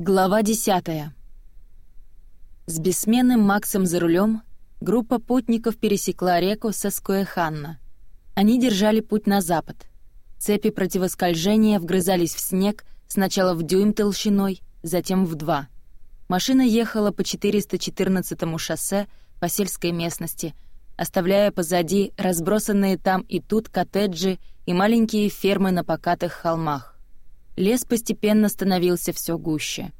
Глава 10. С бессменным Максом за рулем группа путников пересекла реку Соскоеханна. Они держали путь на запад. Цепи противоскольжения вгрызались в снег сначала в дюйм толщиной, затем в два. Машина ехала по 414-му шоссе по сельской местности, оставляя позади разбросанные там и тут коттеджи и маленькие фермы на покатых холмах. Лес постепенно становился все гуще.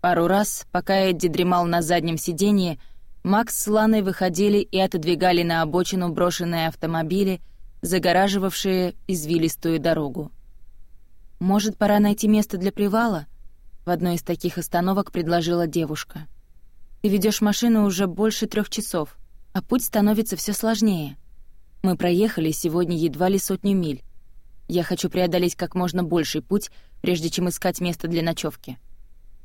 Пару раз, пока Эдди дремал на заднем сиденье, Макс с Ланой выходили и отодвигали на обочину брошенные автомобили, загораживавшие извилистую дорогу. «Может, пора найти место для привала?» — в одной из таких остановок предложила девушка. «Ты ведешь машину уже больше трех часов, а путь становится все сложнее. Мы проехали сегодня едва ли сотню миль, я хочу преодолеть как можно больший путь, прежде чем искать место для ночевки.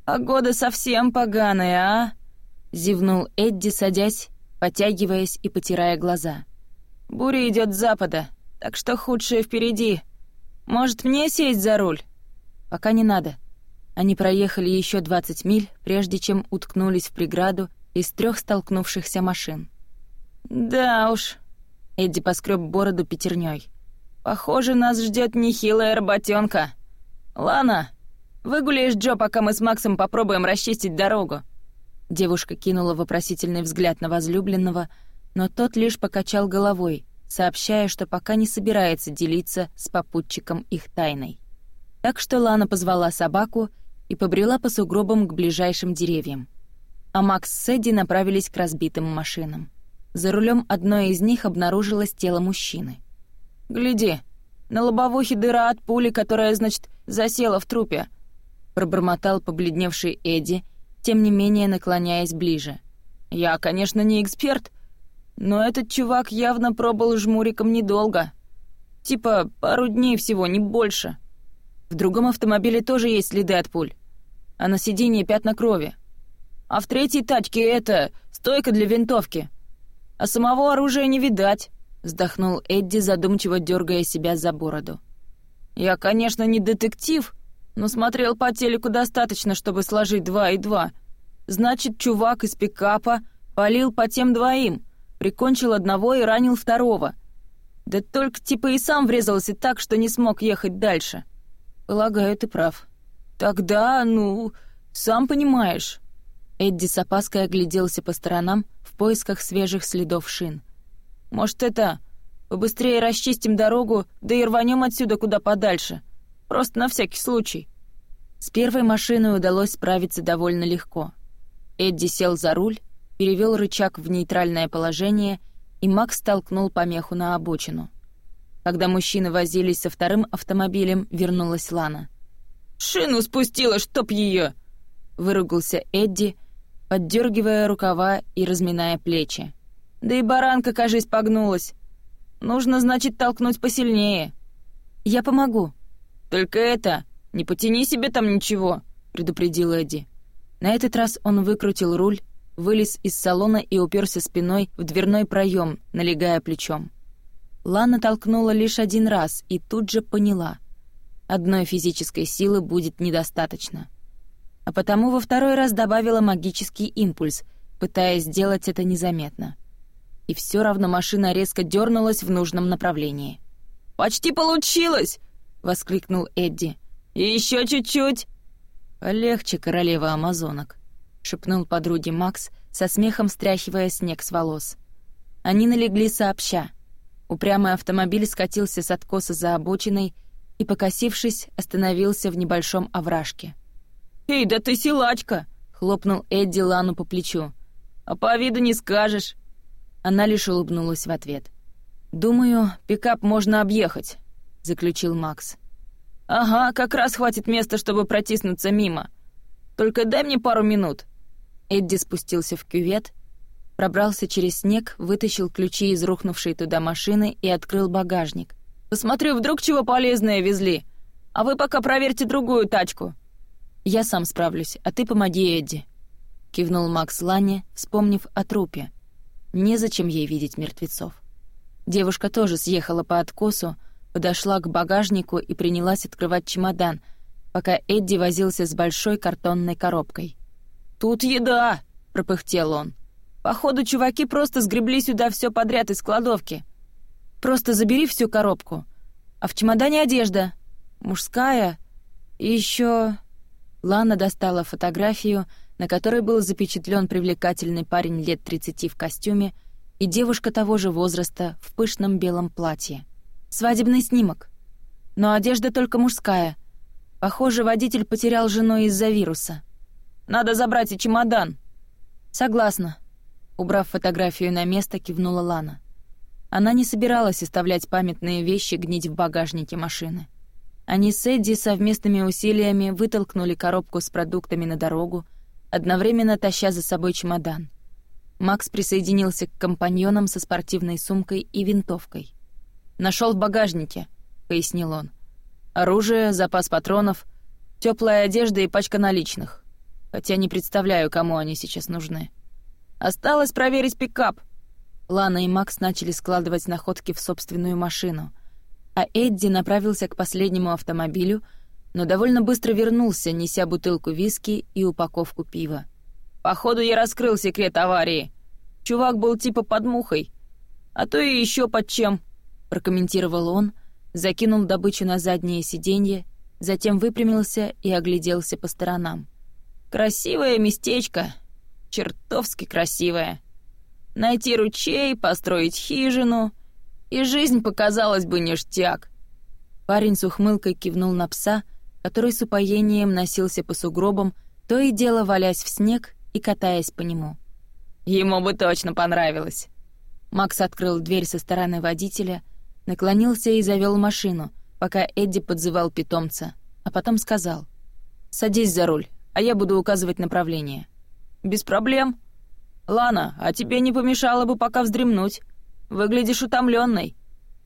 «Погода совсем поганая, а?» — зевнул Эдди, садясь, потягиваясь и потирая глаза. «Буря идет с запада, так что худшее впереди. Может, мне сесть за руль?» «Пока не надо». Они проехали еще двадцать миль, прежде чем уткнулись в преграду из трех столкнувшихся машин. «Да уж», — Эдди поскреб бороду пятерней. Похоже, нас ждет нехилая работенка. Лана, выгуляешь Джо, пока мы с Максом попробуем расчистить дорогу». Девушка кинула вопросительный взгляд на возлюбленного, но тот лишь покачал головой, сообщая, что пока не собирается делиться с попутчиком их тайной. Так что Лана позвала собаку и побрела по сугробам к ближайшим деревьям. А Макс с Эдди направились к разбитым машинам. За рулем одной из них обнаружилось тело мужчины — Гляди, на лобовухе дыра от пули, которая, значит, засела в трупе», — пробормотал побледневший Эдди, тем не менее наклоняясь ближе. «Я, конечно, не эксперт, но этот чувак явно пробыл жмуриком недолго. Типа пару дней всего, не больше. В другом автомобиле тоже есть следы от пуль, а на сиденье пятна крови. А в третьей тачке это стойка для винтовки. А самого оружия не видать вздохнул Эдди, задумчиво дергая себя за бороду. «Я, конечно, не детектив, но смотрел по телеку достаточно, чтобы сложить два и два. Значит, чувак из пикапа полил по тем двоим, прикончил одного и ранил второго. Да только типа и сам врезался так, что не смог ехать дальше. Полагаю, ты прав. Тогда, ну, сам понимаешь». Эдди с опаской огляделся по сторонам в поисках свежих следов шин — может, это... Побыстрее расчистим дорогу, да и рванем отсюда куда подальше. Просто на всякий случай». С первой машиной удалось справиться довольно легко. Эдди сел за руль, перевел рычаг в нейтральное положение, и Макс толкнул помеху на обочину. Когда мужчины возились со вторым автомобилем, вернулась Лана. «Шину спустила, чтоб ее! выругался Эдди, поддергивая рукава и разминая плечи. Да и баранка, кажись, погнулась. Нужно, значит, толкнуть посильнее. Я помогу. Только это, не потяни себе там ничего, предупредил Эдди. На этот раз он выкрутил руль, вылез из салона и уперся спиной в дверной проем, налегая плечом. Лана толкнула лишь один раз и тут же поняла. Одной физической силы будет недостаточно. А потому во второй раз добавила магический импульс, пытаясь сделать это незаметно. — и все равно машина резко дернулась в нужном направлении. «Почти получилось!» — воскликнул Эдди. «И еще чуть-чуть!» «Легче, королева амазонок», — шепнул подруге Макс, со смехом стряхивая снег с волос. Они налегли сообща. Упрямый автомобиль скатился с откоса за обочиной и, покосившись, остановился в небольшом овражке. «Эй, да ты силачка!» — хлопнул Эдди Лану по плечу. «А по виду не скажешь!» Она лишь улыбнулась в ответ. «Думаю, пикап можно объехать», — заключил Макс. «Ага, как раз хватит места, чтобы протиснуться мимо. Только дай мне пару минут». Эдди спустился в кювет, пробрался через снег, вытащил ключи из рухнувшей туда машины и открыл багажник. «Посмотрю, вдруг чего полезное везли. А вы пока проверьте другую тачку». «Я сам справлюсь, а ты помоги Эдди», — кивнул Макс Лане, вспомнив о трупе. Незачем ей видеть мертвецов. Девушка тоже съехала по откосу, подошла к багажнику и принялась открывать чемодан, пока Эдди возился с большой картонной коробкой. «Тут еда!» — пропыхтел он. «Походу, чуваки просто сгребли сюда все подряд из кладовки. Просто забери всю коробку. А в чемодане одежда. Мужская. И еще...» Лана достала фотографию — на которой был запечатлен привлекательный парень лет 30 в костюме и девушка того же возраста в пышном белом платье. Свадебный снимок. Но одежда только мужская. Похоже, водитель потерял жену из-за вируса. «Надо забрать и чемодан!» «Согласна», — убрав фотографию на место, кивнула Лана. Она не собиралась оставлять памятные вещи гнить в багажнике машины. Они с Эдди совместными усилиями вытолкнули коробку с продуктами на дорогу, одновременно таща за собой чемодан. Макс присоединился к компаньонам со спортивной сумкой и винтовкой. Нашел в багажнике», — пояснил он. «Оружие, запас патронов, теплая одежда и пачка наличных. Хотя не представляю, кому они сейчас нужны. Осталось проверить пикап». Лана и Макс начали складывать находки в собственную машину, а Эдди направился к последнему автомобилю — но довольно быстро вернулся, неся бутылку виски и упаковку пива. «Походу, я раскрыл секрет аварии. Чувак был типа под мухой. А то и еще под чем», — прокомментировал он, закинул добычу на заднее сиденье, затем выпрямился и огляделся по сторонам. «Красивое местечко. Чертовски красивое. Найти ручей, построить хижину, и жизнь показалась бы ништяк». Парень с ухмылкой кивнул на пса — который с упоением носился по сугробам, то и дело валясь в снег и катаясь по нему. «Ему бы точно понравилось!» Макс открыл дверь со стороны водителя, наклонился и завёл машину, пока Эдди подзывал питомца, а потом сказал «Садись за руль, а я буду указывать направление». «Без проблем». «Лана, а тебе не помешало бы пока вздремнуть. Выглядишь утомлённой».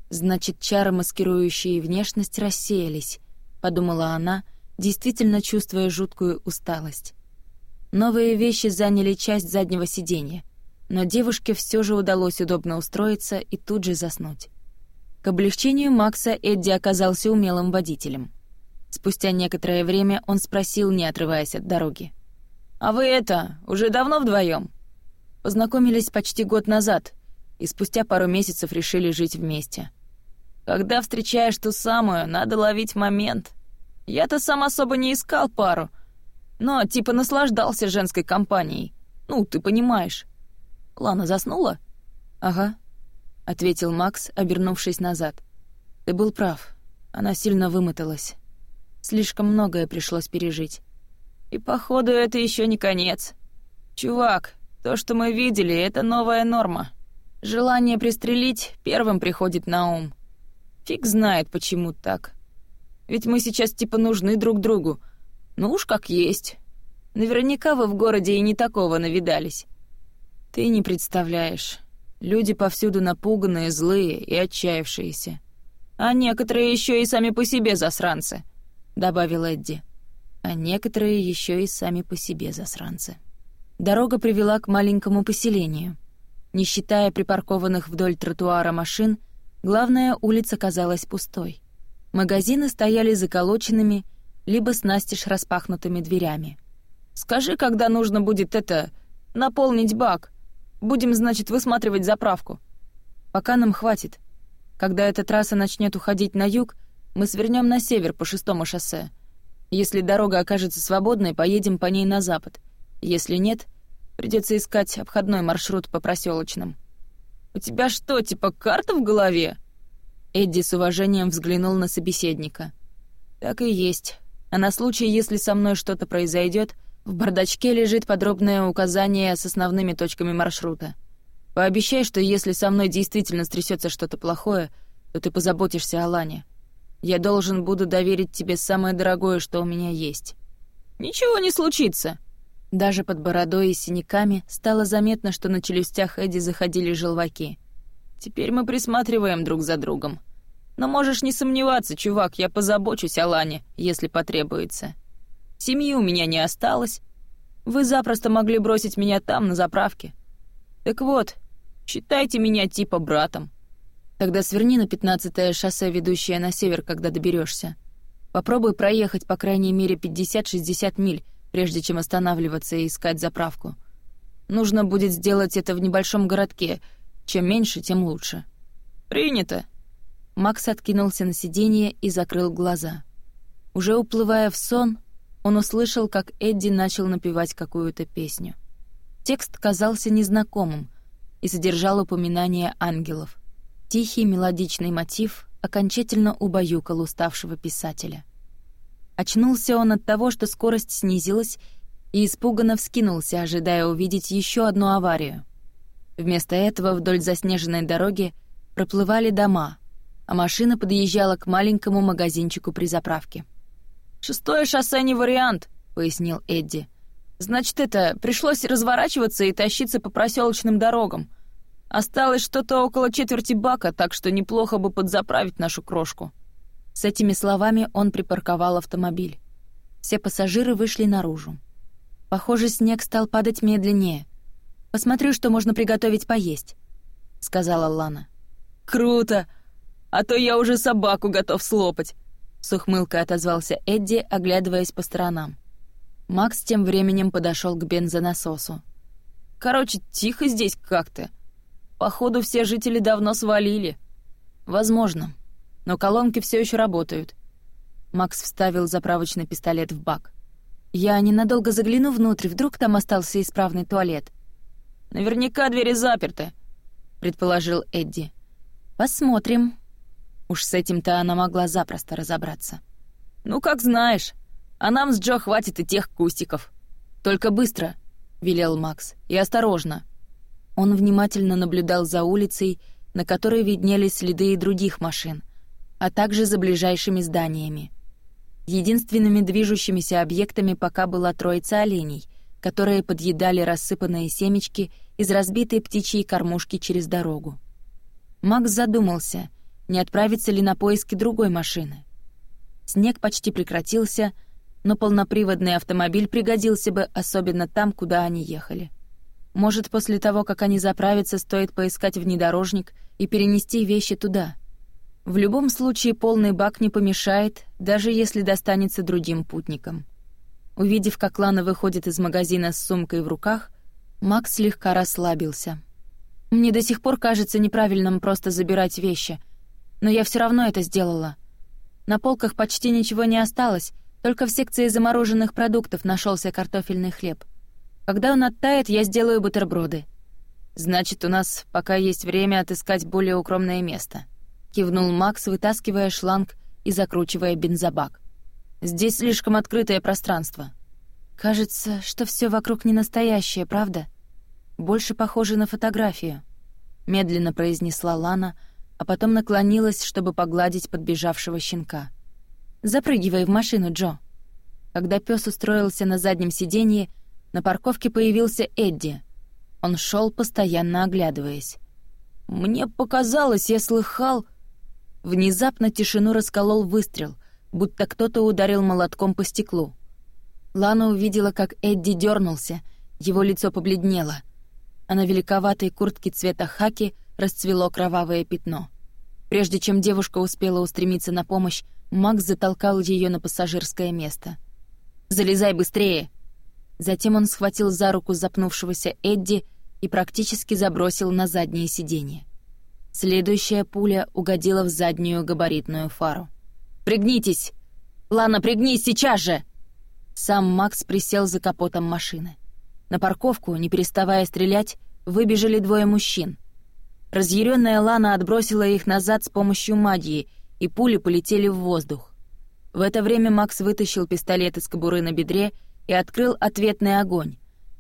Значит, чары, маскирующие внешность, рассеялись, подумала она, действительно чувствуя жуткую усталость. Новые вещи заняли часть заднего сиденья, но девушке все же удалось удобно устроиться и тут же заснуть. К облегчению Макса Эдди оказался умелым водителем. Спустя некоторое время он спросил, не отрываясь от дороги. «А вы это, уже давно вдвоем? Познакомились почти год назад, и спустя пару месяцев решили жить вместе. Когда встречаешь ту самую, надо ловить момент. Я-то сам особо не искал пару, но типа наслаждался женской компанией. Ну, ты понимаешь. Лана заснула? Ага, ответил Макс, обернувшись назад. Ты был прав. Она сильно вымоталась. Слишком многое пришлось пережить. И походу это еще не конец. Чувак, то, что мы видели, это новая норма. Желание пристрелить первым приходит на ум. Фиг знает, почему так. Ведь мы сейчас типа нужны друг другу. Ну уж как есть. Наверняка вы в городе и не такого навидались. Ты не представляешь. Люди повсюду напуганные, злые и отчаявшиеся. А некоторые еще и сами по себе засранцы, добавил Эдди. А некоторые еще и сами по себе засранцы. Дорога привела к маленькому поселению. Не считая припаркованных вдоль тротуара машин, Главная улица казалась пустой. Магазины стояли заколоченными, либо с настежь распахнутыми дверями. «Скажи, когда нужно будет это... наполнить бак. Будем, значит, высматривать заправку». «Пока нам хватит. Когда эта трасса начнет уходить на юг, мы свернем на север по шестому шоссе. Если дорога окажется свободной, поедем по ней на запад. Если нет, придется искать обходной маршрут по проселочным. У тебя что, типа карта в голове?» Эдди с уважением взглянул на собеседника. «Так и есть. А на случай, если со мной что-то произойдет, в бардачке лежит подробное указание с основными точками маршрута. Пообещай, что если со мной действительно стрясется что-то плохое, то ты позаботишься о Лане. Я должен буду доверить тебе самое дорогое, что у меня есть». «Ничего не случится», даже под бородой и синяками стало заметно, что на челюстях Эдди заходили желваки. «Теперь мы присматриваем друг за другом. Но можешь не сомневаться, чувак, я позабочусь о Лане, если потребуется. Семьи у меня не осталось. Вы запросто могли бросить меня там, на заправке. Так вот, считайте меня типа братом». «Тогда сверни на 15-е шоссе, ведущее на север, когда доберешься. Попробуй проехать по крайней мере 50-60 миль, прежде чем останавливаться и искать заправку. Нужно будет сделать это в небольшом городке. Чем меньше, тем лучше». «Принято!» Макс откинулся на сиденье и закрыл глаза. Уже уплывая в сон, он услышал, как Эдди начал напевать какую-то песню. Текст казался незнакомым и содержал упоминания ангелов. Тихий мелодичный мотив окончательно убаюкал уставшего писателя. Очнулся он от того, что скорость снизилась, и испуганно вскинулся, ожидая увидеть еще одну аварию. Вместо этого вдоль заснеженной дороги проплывали дома, а машина подъезжала к маленькому магазинчику при заправке. «Шестое шоссе не вариант», — пояснил Эдди. «Значит, это, пришлось разворачиваться и тащиться по проселочным дорогам. Осталось что-то около четверти бака, так что неплохо бы подзаправить нашу крошку». С этими словами он припарковал автомобиль. Все пассажиры вышли наружу. Похоже, снег стал падать медленнее. «Посмотрю, что можно приготовить поесть», — сказала Лана. «Круто! А то я уже собаку готов слопать!» С ухмылкой отозвался Эдди, оглядываясь по сторонам. Макс тем временем подошел к бензонасосу. «Короче, тихо здесь как-то. Походу, все жители давно свалили. Возможно. Но колонки все еще работают. Макс вставил заправочный пистолет в бак. Я ненадолго загляну внутрь, вдруг там остался исправный туалет. Наверняка двери заперты, предположил Эдди. Посмотрим. Уж с этим-то она могла запросто разобраться. Ну, как знаешь. А нам с Джо хватит и тех кустиков. Только быстро, велел Макс. И осторожно. Он внимательно наблюдал за улицей, на которой а также за ближайшими зданиями. Единственными движущимися объектами пока была троица оленей, которые подъедали рассыпанные семечки из разбитой птичьей кормушки через дорогу. Макс задумался, не отправится ли на поиски другой машины. Снег почти прекратился, но полноприводный автомобиль пригодился бы особенно там, куда они ехали. Может, после того, как они заправятся, стоит поискать внедорожник и перенести вещи туда — в любом случае полный бак не помешает, даже если достанется другим путникам. Увидев, как Лана выходит из магазина с сумкой в руках, Макс слегка расслабился. «Мне до сих пор кажется неправильным просто забирать вещи, но я все равно это сделала. На полках почти ничего не осталось, только в секции замороженных продуктов нашелся картофельный хлеб. Когда он оттает, я сделаю бутерброды. Значит, у нас пока есть время отыскать более укромное место», кивнул Макс, вытаскивая шланг и закручивая бензобак. Здесь слишком открытое пространство. Кажется, что все вокруг не настоящее, правда? Больше похоже на фотографию, медленно произнесла Лана, а потом наклонилась, чтобы погладить подбежавшего щенка. Запрыгивай в машину, Джо. Когда пес устроился на заднем сиденье, на парковке появился Эдди. Он шел постоянно оглядываясь. Мне показалось, я слыхал, Внезапно тишину расколол выстрел, будто кто-то ударил молотком по стеклу. Лана увидела, как Эдди дернулся, его лицо побледнело, а на великоватой куртке цвета хаки расцвело кровавое пятно. Прежде чем девушка успела устремиться на помощь, Макс затолкал ее на пассажирское место. «Залезай быстрее!» Затем он схватил за руку запнувшегося Эдди и практически забросил на заднее сиденье. Следующая пуля угодила в заднюю габаритную фару. «Пригнитесь! Лана, пригнись сейчас же!» Сам Макс присел за капотом машины. На парковку, не переставая стрелять, выбежали двое мужчин. Разъяренная Лана отбросила их назад с помощью магии, и пули полетели в воздух. В это время Макс вытащил пистолет из кобуры на бедре и открыл ответный огонь.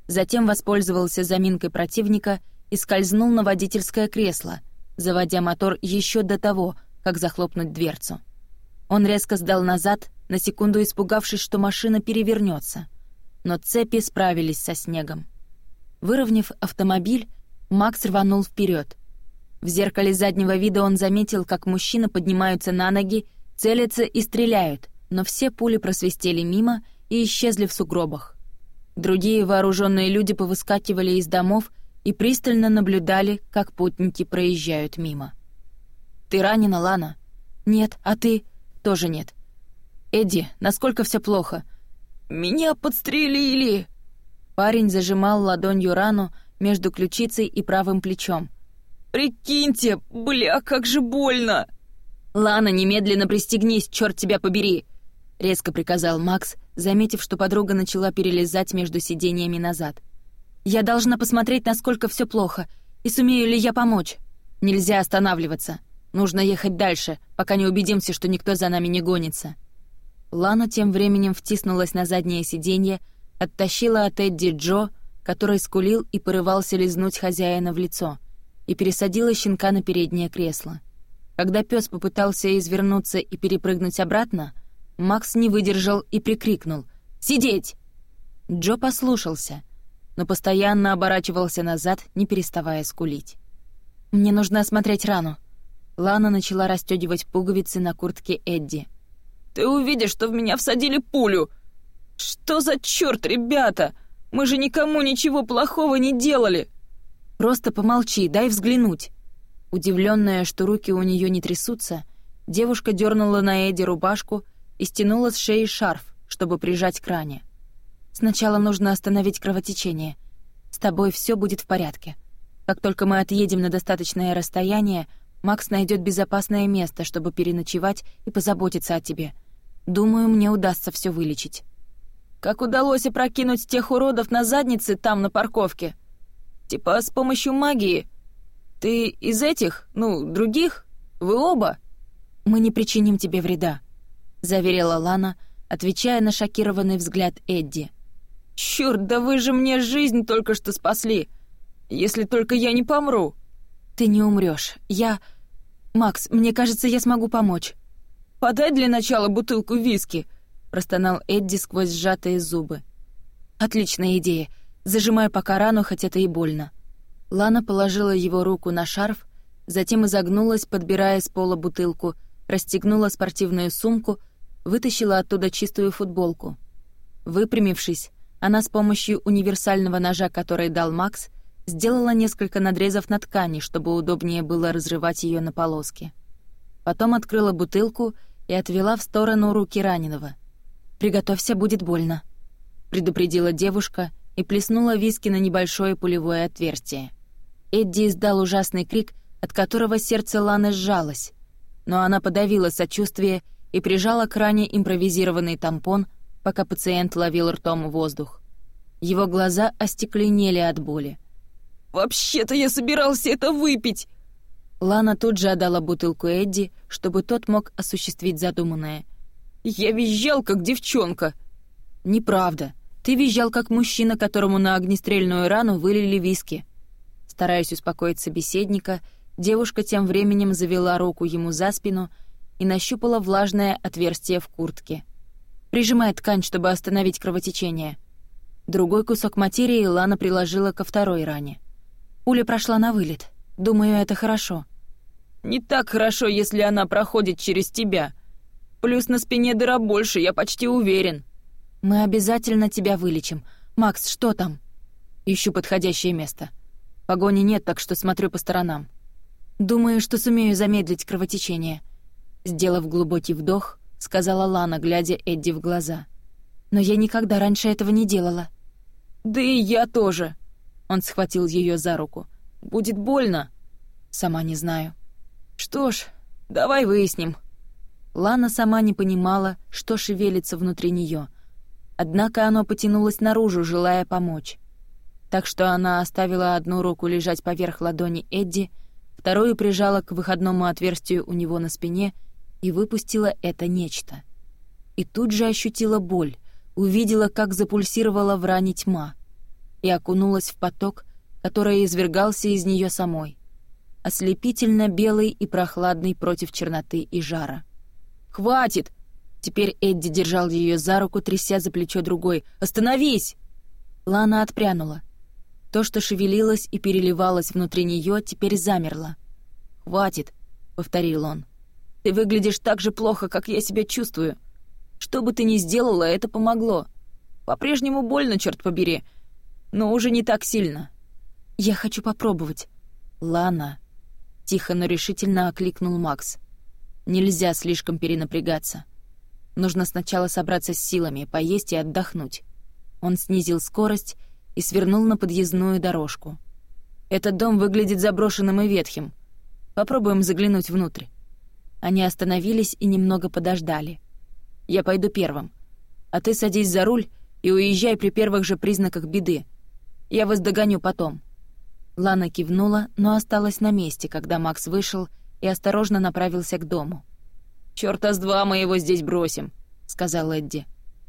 Затем воспользовался заминкой противника и скользнул на водительское кресло — заводя мотор еще до того, как захлопнуть дверцу. Он резко сдал назад, на секунду испугавшись, что машина перевернется. Но цепи справились со снегом. Выровняв автомобиль, Макс рванул вперед. В зеркале заднего вида он заметил, как мужчины поднимаются на ноги, целятся и стреляют, но все пули просвистели мимо и исчезли в сугробах. Другие вооруженные люди повыскакивали из домов и пристально наблюдали, как путники проезжают мимо. «Ты ранена, Лана?» «Нет, а ты?» «Тоже нет». «Эдди, насколько все плохо?» «Меня подстрелили!» Парень зажимал ладонью рану между ключицей и правым плечом. «Прикиньте, бля, как же больно!» «Лана, немедленно пристегнись, черт тебя побери!» — резко приказал Макс, заметив, что подруга начала перелезать между сидениями назад — я должна посмотреть, насколько все плохо, и сумею ли я помочь. Нельзя останавливаться. Нужно ехать дальше, пока не убедимся, что никто за нами не гонится». Лана тем временем втиснулась на заднее сиденье, оттащила от Эдди Джо, который скулил и порывался лизнуть хозяина в лицо, и пересадила щенка на переднее кресло. Когда пес попытался извернуться и перепрыгнуть обратно, Макс не выдержал и прикрикнул «Сидеть!». Джо послушался, но постоянно оборачивался назад, не переставая скулить. «Мне нужно осмотреть рану». Лана начала расстёгивать пуговицы на куртке Эдди. «Ты увидишь, что в меня всадили пулю!» «Что за чёрт, ребята? Мы же никому ничего плохого не делали!» «Просто помолчи, дай взглянуть!» Удивлённая, что руки у неё не трясутся, девушка дёрнула на Эдди рубашку и стянула с шеи шарф, чтобы прижать к ране. Сначала нужно остановить кровотечение. С тобой все будет в порядке. Как только мы отъедем на достаточное расстояние, Макс найдет безопасное место, чтобы переночевать и позаботиться о тебе. Думаю, мне удастся все вылечить. Как удалось опрокинуть тех уродов на заднице там на парковке? Типа с помощью магии? Ты из этих, ну, других? Вы оба? Мы не причиним тебе вреда, заверила Лана, отвечая на шокированный взгляд Эдди. «Чёрт, да вы же мне жизнь только что спасли! Если только я не помру!» «Ты не умрёшь. Я... Макс, мне кажется, я смогу помочь». «Подай для начала бутылку виски!» — простонал Эдди сквозь сжатые зубы. «Отличная идея. Зажимаю пока рану, хоть это и больно». Лана положила его руку на шарф, затем изогнулась, подбирая с пола бутылку, расстегнула спортивную сумку, вытащила оттуда чистую футболку. Выпрямившись, она с помощью универсального ножа, который дал Макс, сделала несколько надрезов на ткани, чтобы удобнее было разрывать ее на полоски. Потом открыла бутылку и отвела в сторону руки раненого. «Приготовься, будет больно», — предупредила девушка и плеснула виски на небольшое пулевое отверстие. Эдди издал ужасный крик, от которого сердце Ланы сжалось, но она подавила сочувствие и прижала к ране импровизированный тампон — пока пациент ловил ртом воздух. Его глаза остекленели от боли. «Вообще-то я собирался это выпить!» Лана тут же отдала бутылку Эдди, чтобы тот мог осуществить задуманное. «Я визжал, как девчонка!» «Неправда. Ты визжал, как мужчина, которому на огнестрельную рану вылили виски». Стараясь успокоить собеседника, девушка тем временем завела руку ему за спину и нащупала влажное отверстие в куртке — прижимая ткань, чтобы остановить кровотечение. Другой кусок материи Лана приложила ко второй ране. Уля прошла на вылет. Думаю, это хорошо. «Не так хорошо, если она проходит через тебя. Плюс на спине дыра больше, я почти уверен». «Мы обязательно тебя вылечим. Макс, что там?» «Ищу подходящее место. Погони нет, так что смотрю по сторонам. Думаю, что сумею замедлить кровотечение». Сделав глубокий вдох, — сказала Лана, глядя Эдди в глаза. «Но я никогда раньше этого не делала». «Да и я тоже!» Он схватил ее за руку. «Будет больно?» «Сама не знаю». «Что ж, давай выясним». Лана сама не понимала, что шевелится внутри нее. Однако оно потянулось наружу, желая помочь. Так что она оставила одну руку лежать поверх ладони Эдди, вторую прижала к выходному отверстию у него на спине — и выпустила это нечто. И тут же ощутила боль, увидела, как запульсировала в ране тьма, и окунулась в поток, который извергался из нее самой, ослепительно белый и прохладный против черноты и жара. «Хватит!» Теперь Эдди держал ее за руку, тряся за плечо другой. «Остановись!» Лана отпрянула. То, что шевелилось и переливалось внутри нее, теперь замерло. «Хватит!» — повторил он. Ты выглядишь так же плохо, как я себя чувствую. Что бы ты ни сделала, это помогло. По-прежнему больно, черт побери, но уже не так сильно. Я хочу попробовать. Лана, тихо, но решительно окликнул Макс. Нельзя слишком перенапрягаться. Нужно сначала собраться с силами, поесть и отдохнуть. Он снизил скорость и свернул на подъездную дорожку. Этот дом выглядит заброшенным и ветхим. Попробуем заглянуть внутрь. Они остановились и немного подождали. «Я пойду первым. А ты садись за руль и уезжай при первых же признаках беды. Я вас догоню потом». Лана кивнула, но осталась на месте, когда Макс вышел и осторожно направился к дому. «Чёрта с два мы его здесь бросим», — сказал Эдди.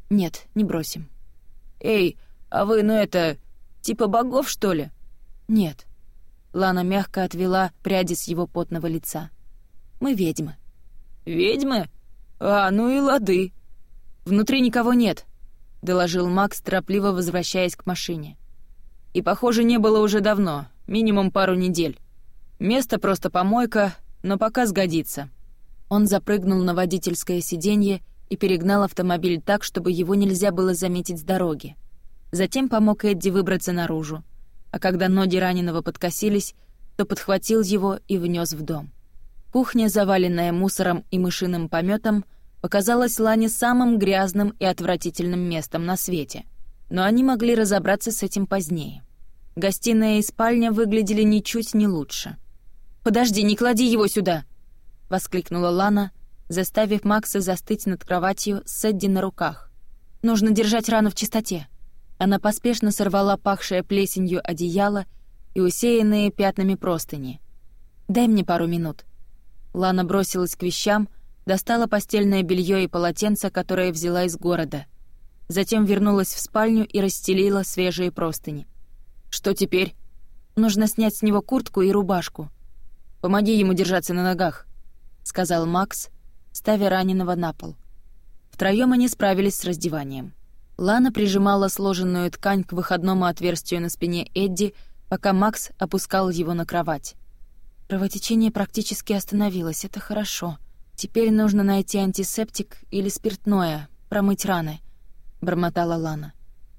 «Нет, не бросим». «Эй, а вы, ну это, типа богов, что ли?» «Нет». Лана мягко отвела пряди с его потного лица. «Мы ведьмы». «Ведьмы? А, ну и лады!» «Внутри никого нет», — доложил Макс, торопливо возвращаясь к машине. «И, похоже, не было уже давно, минимум пару недель. Место просто помойка, но пока сгодится». Он запрыгнул на водительское сиденье и перегнал автомобиль так, чтобы его нельзя было заметить с дороги. Затем помог Эдди выбраться наружу, а когда ноги раненого подкосились, то подхватил его и внес в дом. Кухня, заваленная мусором и мышиным пометом, показалась Лане самым грязным и отвратительным местом на свете, но они могли разобраться с этим позднее. Гостиная и спальня выглядели ничуть не лучше. «Подожди, не клади его сюда!» — воскликнула Лана, заставив Макса застыть над кроватью с Эдди на руках. «Нужно держать рану в чистоте!» Она поспешно сорвала пахшее плесенью одеяло и усеянные пятнами простыни. «Дай мне пару минут», Лана бросилась к вещам, достала постельное белье и полотенце, которое взяла из города. Затем вернулась в спальню и расстелила свежие простыни. «Что теперь?» «Нужно снять с него куртку и рубашку». «Помоги ему держаться на ногах», — сказал Макс, ставя раненого на пол. Втроём они справились с раздеванием. Лана прижимала сложенную ткань к выходному отверстию на спине Эдди, пока Макс опускал его на кровать. Кровотечение практически остановилось, это хорошо. Теперь нужно найти антисептик или спиртное, промыть раны», — бормотала Лана.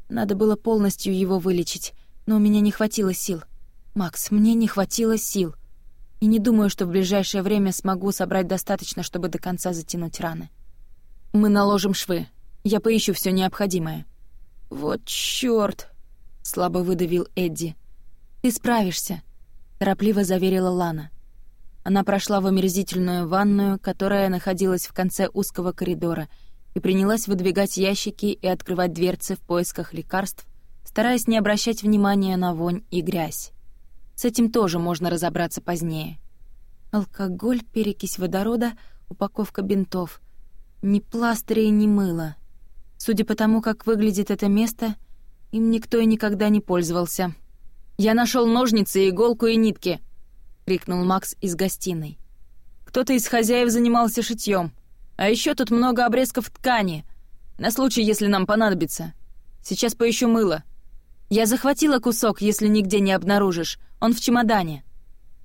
«Надо было полностью его вылечить, но у меня не хватило сил. Макс, мне не хватило сил. И не думаю, что в ближайшее время смогу собрать достаточно, чтобы до конца затянуть раны. Мы наложим швы. Я поищу все необходимое». «Вот чёрт!» — слабо выдавил Эдди. «Ты справишься торопливо заверила Лана. Она прошла в омерзительную ванную, которая находилась в конце узкого коридора, и принялась выдвигать ящики и открывать дверцы в поисках лекарств, стараясь не обращать внимания на вонь и грязь. С этим тоже можно разобраться позднее. Алкоголь, перекись водорода, упаковка бинтов. Ни пластырей, ни мыло. Судя по тому, как выглядит это место, им никто и никогда не пользовался. Я нашел ножницы, иголку и нитки!» — крикнул Макс из гостиной. «Кто-то из хозяев занимался шитьем. А еще тут много обрезков ткани. На случай, если нам понадобится. Сейчас поищу мыло. Я захватила кусок, если нигде не обнаружишь. Он в чемодане».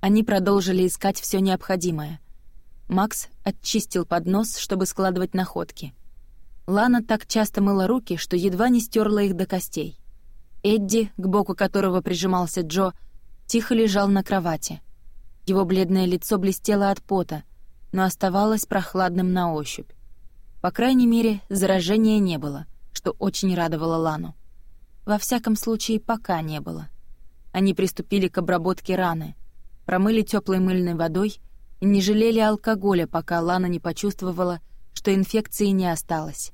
Они продолжили искать все необходимое. Макс отчистил поднос, чтобы складывать находки. Лана так часто мыла руки, что едва не стерла их до костей. Эдди, к боку которого прижимался Джо, тихо лежал на кровати. Его бледное лицо блестело от пота, но оставалось прохладным на ощупь. По крайней мере, заражения не было, что очень радовало Лану. Во всяком случае, пока не было. Они приступили к обработке раны, промыли теплой мыльной водой и не жалели алкоголя, пока Лана не почувствовала, что инфекции не осталось.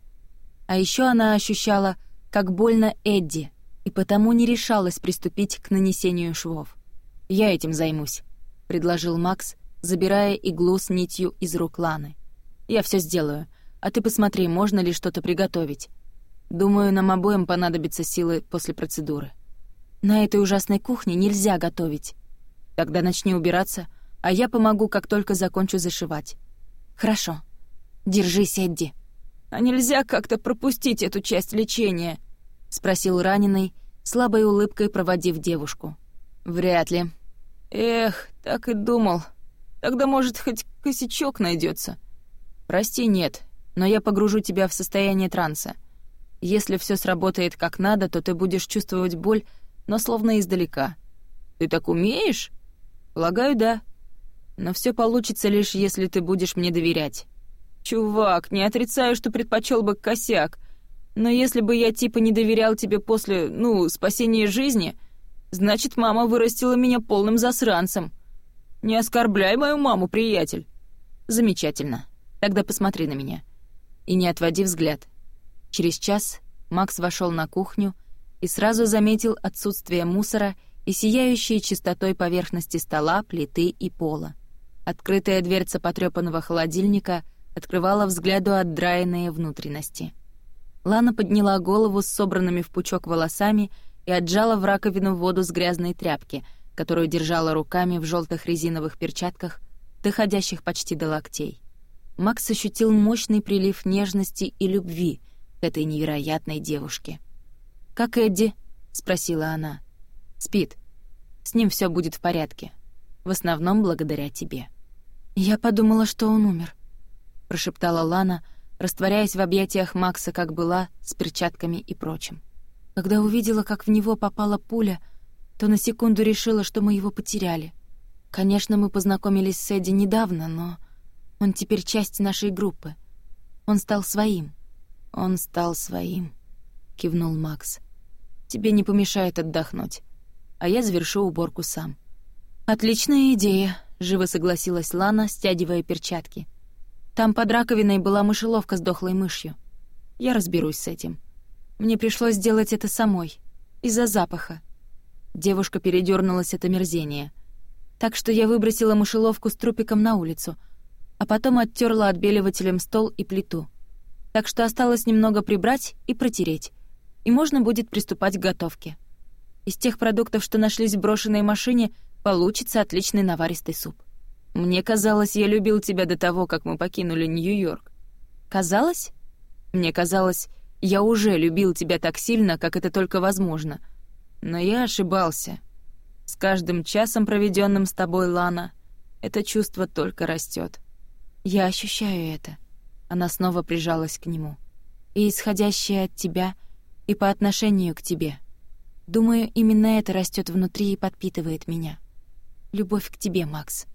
А еще она ощущала, как больно Эдди, и потому не решалась приступить к нанесению швов. «Я этим займусь», — предложил Макс, забирая иглу с нитью из рук Ланы. «Я все сделаю, а ты посмотри, можно ли что-то приготовить. Думаю, нам обоим понадобятся силы после процедуры». «На этой ужасной кухне нельзя готовить». «Тогда начни убираться, а я помогу, как только закончу зашивать». «Хорошо. Держись, Эдди». «А нельзя как-то пропустить эту часть лечения?» — спросил раненый, слабой улыбкой проводив девушку. «Вряд ли». «Эх, так и думал. Тогда, может, хоть косячок найдется. «Прости, нет, но я погружу тебя в состояние транса. Если все сработает как надо, то ты будешь чувствовать боль, но словно издалека». «Ты так умеешь?» «Полагаю, да. Но все получится лишь, если ты будешь мне доверять». «Чувак, не отрицаю, что предпочел бы косяк, но если бы я типа не доверял тебе после, ну, спасения жизни, значит, мама вырастила меня полным засранцем. Не оскорбляй мою маму, приятель. Замечательно. Тогда посмотри на меня. И не отводи взгляд. Через час Макс вошел на кухню и сразу заметил отсутствие мусора и сияющие чистотой поверхности стола, плиты и пола. Открытая дверца потрёпанного холодильника открывала взгляду отдраенные внутренности — Лана подняла голову с собранными в пучок волосами и отжала в раковину воду с грязной тряпки, которую держала руками в желтых резиновых перчатках, доходящих почти до локтей. Макс ощутил мощный прилив нежности и любви к этой невероятной девушке. «Как Эдди?» — спросила она. «Спит. С ним все будет в порядке. В основном благодаря тебе». «Я подумала, что он умер», — прошептала Лана, растворяясь в объятиях Макса, как была, с перчатками и прочим. Когда увидела, как в него попала пуля, то на секунду решила, что мы его потеряли. Конечно, мы познакомились с Эдди недавно, но он теперь часть нашей группы. Он стал своим. Он стал своим, кивнул Макс. Тебе не помешает отдохнуть, а я завершу уборку сам. Отличная идея, живо согласилась Лана, стягивая перчатки. Там под раковиной была мышеловка с дохлой мышью. Я разберусь с этим. Мне пришлось сделать это самой. Из-за запаха. Девушка передернулась от омерзения. Так что я выбросила мышеловку с трупиком на улицу, а потом оттерла отбеливателем стол и плиту. Так что осталось немного прибрать и протереть. И можно будет приступать к готовке. Из тех продуктов, что нашлись в брошенной машине, получится отличный наваристый суп. Мне казалось, я любил тебя до того, как мы покинули Нью-Йорк. Казалось? Мне казалось, я уже любил тебя так сильно, как это только возможно. Но я ошибался. С каждым часом, проведенным с тобой, Лана, это чувство только растет. Я ощущаю это. Она снова прижалась к нему. И исходящее от тебя, и по отношению к тебе. Думаю, именно это растет внутри и подпитывает меня. Любовь к тебе, Макс.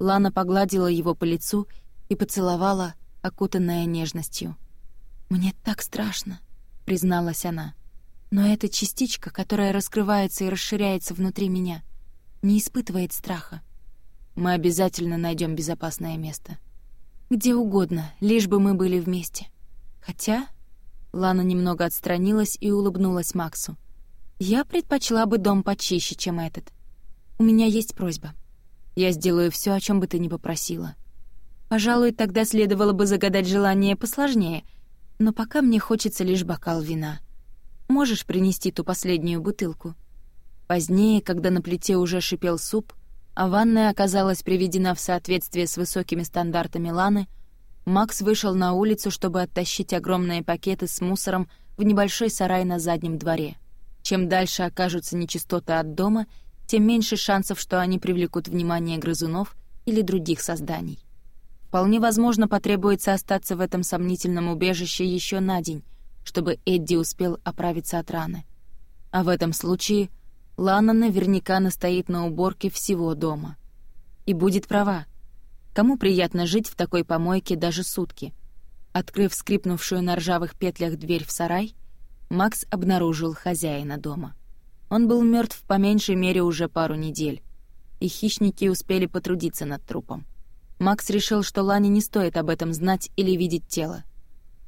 Лана погладила его по лицу и поцеловала, окутанная нежностью. «Мне так страшно», — призналась она. «Но эта частичка, которая раскрывается и расширяется внутри меня, не испытывает страха. Мы обязательно найдем безопасное место. Где угодно, лишь бы мы были вместе. Хотя...» Лана немного отстранилась и улыбнулась Максу. «Я предпочла бы дом почище, чем этот. У меня есть просьба». Я сделаю все, о чем бы ты ни попросила. Пожалуй, тогда следовало бы загадать желание посложнее, но пока мне хочется лишь бокал вина. Можешь принести ту последнюю бутылку?» Позднее, когда на плите уже шипел суп, а ванная оказалась приведена в соответствие с высокими стандартами Ланы, Макс вышел на улицу, чтобы оттащить огромные пакеты с мусором в небольшой сарай на заднем дворе. Чем дальше окажутся нечистоты от дома — тем меньше шансов, что они привлекут внимание грызунов или других созданий. Вполне возможно, потребуется остаться в этом сомнительном убежище еще на день, чтобы Эдди успел оправиться от раны. А в этом случае Лана наверняка настоит на уборке всего дома. И будет права. Кому приятно жить в такой помойке даже сутки? Открыв скрипнувшую на ржавых петлях дверь в сарай, Макс обнаружил хозяина дома. Он был мертв по меньшей мере уже пару недель, и хищники успели потрудиться над трупом. Макс решил, что Лане не стоит об этом знать или видеть тело.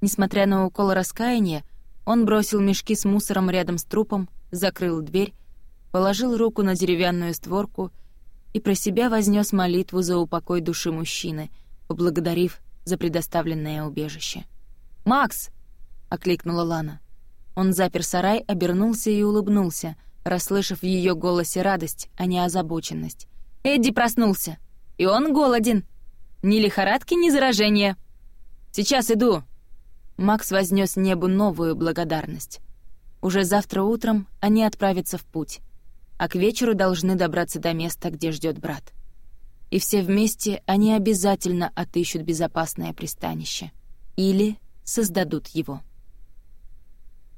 Несмотря на укол раскаяния, он бросил мешки с мусором рядом с трупом, закрыл дверь, положил руку на деревянную створку и про себя вознес молитву за упокой души мужчины, поблагодарив за предоставленное убежище. «Макс!» — окликнула Лана. Он запер сарай, обернулся и улыбнулся, расслышав в ее голосе радость, а не озабоченность. «Эдди проснулся, и он голоден. Ни лихорадки, ни заражения. Сейчас иду!» Макс вознёс небу новую благодарность. Уже завтра утром они отправятся в путь, а к вечеру должны добраться до места, где ждет брат. И все вместе они обязательно отыщут безопасное пристанище. Или создадут его.